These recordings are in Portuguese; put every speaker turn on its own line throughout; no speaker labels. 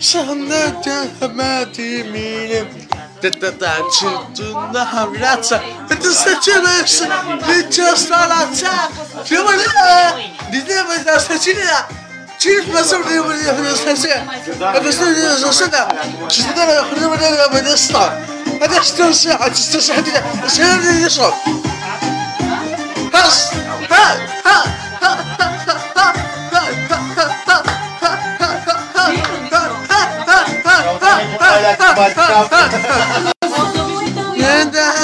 Şanlıca hemediminim Dededen çıktığında hamilata Bütün seçemezsin Rıçaz falata Cıvıra Dinlemeden seçilir Çift nasıl bir yapı yapıyor sesi
Öbüsü yapıyorsun da Çizgiden
yakını bile yapıyorsun Hadi istiyorsun Hadi istiyorsun Hadi Sen ne diyorsun Has Ha Ha Ha Ha olha que bate-papo.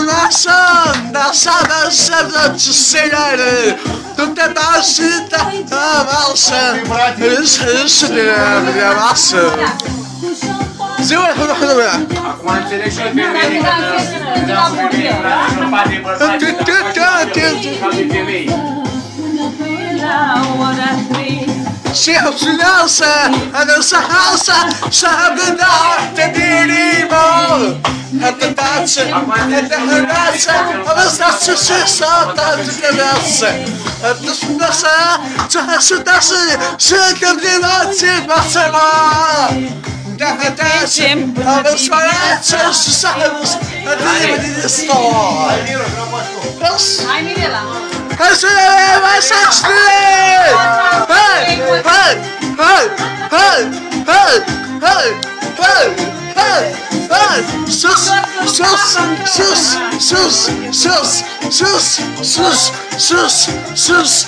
Nação, nação, nação, nosso Senhor, tu te basta a valsa,
isso, isso, a
valsa.
Seu é
tudo tudo bem.
Agora você deixa eu ver. Não pode passar. Tu tu tu tu.
شيخ سلاسة أنا سحاسة سحبنا احتديني مو التتاتسة
التهناسة أبسطاسة سيسة تاتكناسة
التسناسة تهسداسة سيكبديناتي بسرعة تهتاشم بالصلاة الصحر هذه بدي الصلاة بس. 还是来来上沙子嘞！
哼哼
哼哼哼哼哼哼哼，收拾收拾收拾收拾收拾收拾收拾收拾收拾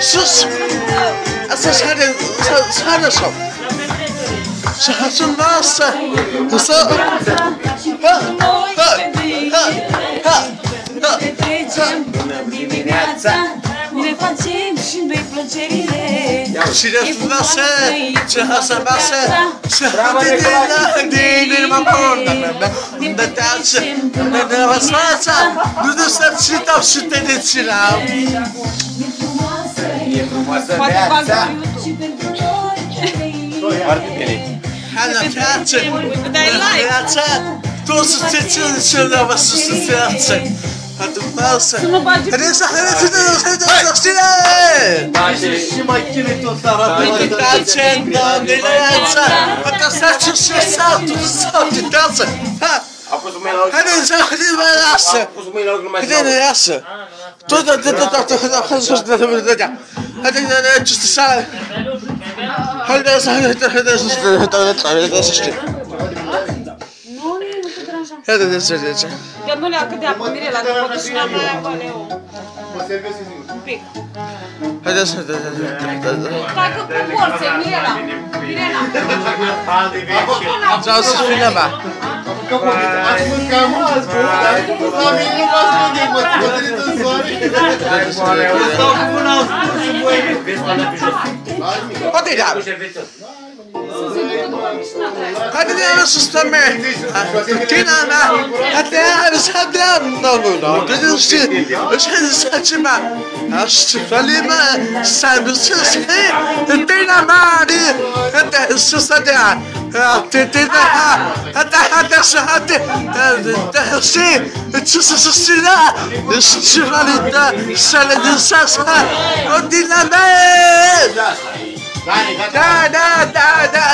收拾，啊，这差，还是那啥，不是？
viața. Ne facem și noi plăcerile.
Și
restul lasă Ce lasă masă Să de la din inima bună De teață
De la masă
Nu de să și dau și te deținam.
E
frumoasă viața.
Foarte
bine.
Hai la viață Hai la viață toți să se țină de vă să se Nossa. Tu
não pode. Toda
Domnule,
cât de apă mire la cotosina mai acolo eu.
Mă servesc singur. Un
pic.
Haideți, haideți, haideți.
Dacă proporție, Mirela. Mirela.
não să spun ceva. Ați mâncat mult, la mine nu v-ați gândit, mă trezit
în soare. Vă stau cu mâna ascunsă, băi. Poate, não
Să se هذه أنا استمع كاين أنا هتلاقيها
أنا هتلاقيها بالضروره كاين شي شحال سمع شفت فليما سعد السيسي انتينا مالي انت السيسي تتنا حتى حتى شهادة تحسي تسسسلا استشفالي السنة دي ساسها ودينا مالي
Da,
da, da, da.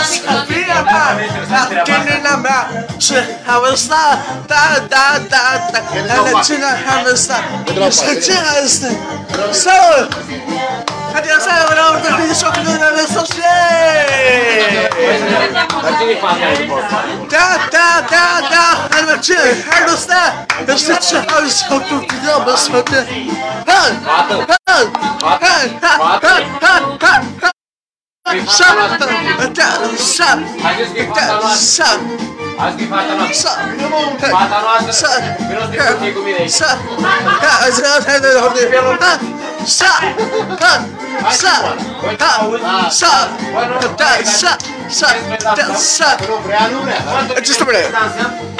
اسخن فيا بقى لكن لما حوصنا دا دا دا دا انا تشينا حمصنا شتينا اسنا سو هادي يا سلام أنا ورد في شغلنا ما صرشي دا دا دا دا انا تشينا حمصنا بس تشينا حمصنا كل كده بس هادي هاد هاد هاد هاد सब
सब
सब
Just a minute.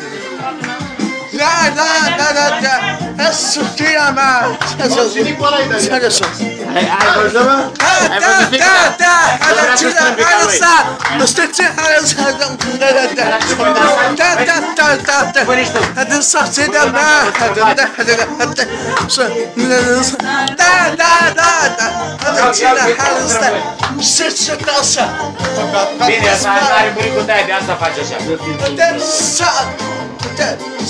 لا لا لا لا السكينة ما Bine, să ai
bunicutea de asta face așa.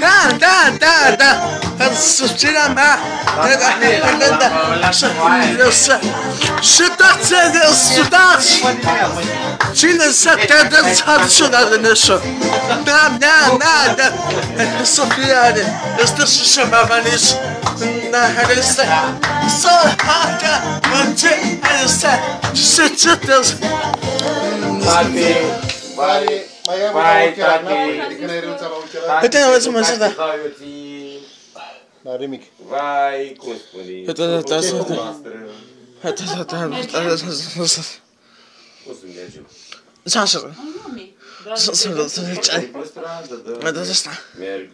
تعال تعال تعال تعال السلام ها Bari,
bari.
Mai am Vai, tati, tati,
tati, mă să da.
N-are da, mic.
Vai, cum spune? Tati, tati, tati, tati,
tati, tati, tati, tati, tati,
Cum spune aici?
Ce așa? Un
nume.
Da, da, da, da, da,
da, da,
da, da, da, da, da,
da,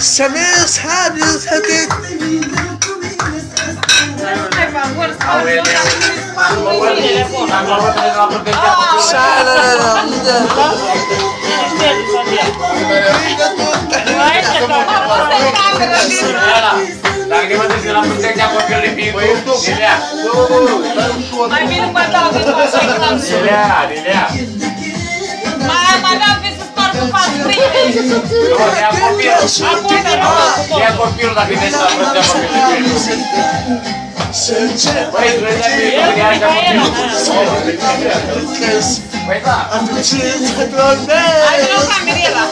شباب اصحابي ضحكت
Mas vira o batalhão,
Lilian, Lilian.
No, ne-a copilul.
Ne-a copilul dacă ne stă fruntea mă că
Vai, Băi, trebuie să fie copilul, ne-a copilul.
Păi da.
Hai să luăm Mirela.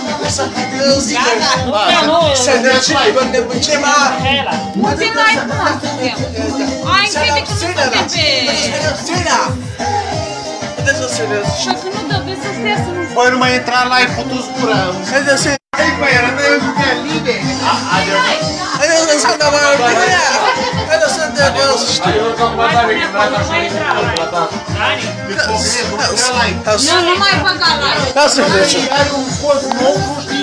Gata.
Nu, să
ne ajutăm de
ceva.
Puțin mai putem.
Ai încredere că nu suntem pe... Sina! de esos cereales?
Bueno, voy a entrar lá e putos burados.
Es decir,
não para no es un libre.
Adiós.
Adiós, es Eu não Adiós, adiós. Adiós, no vai
pagar lá. Tá
certo. não um corpo novo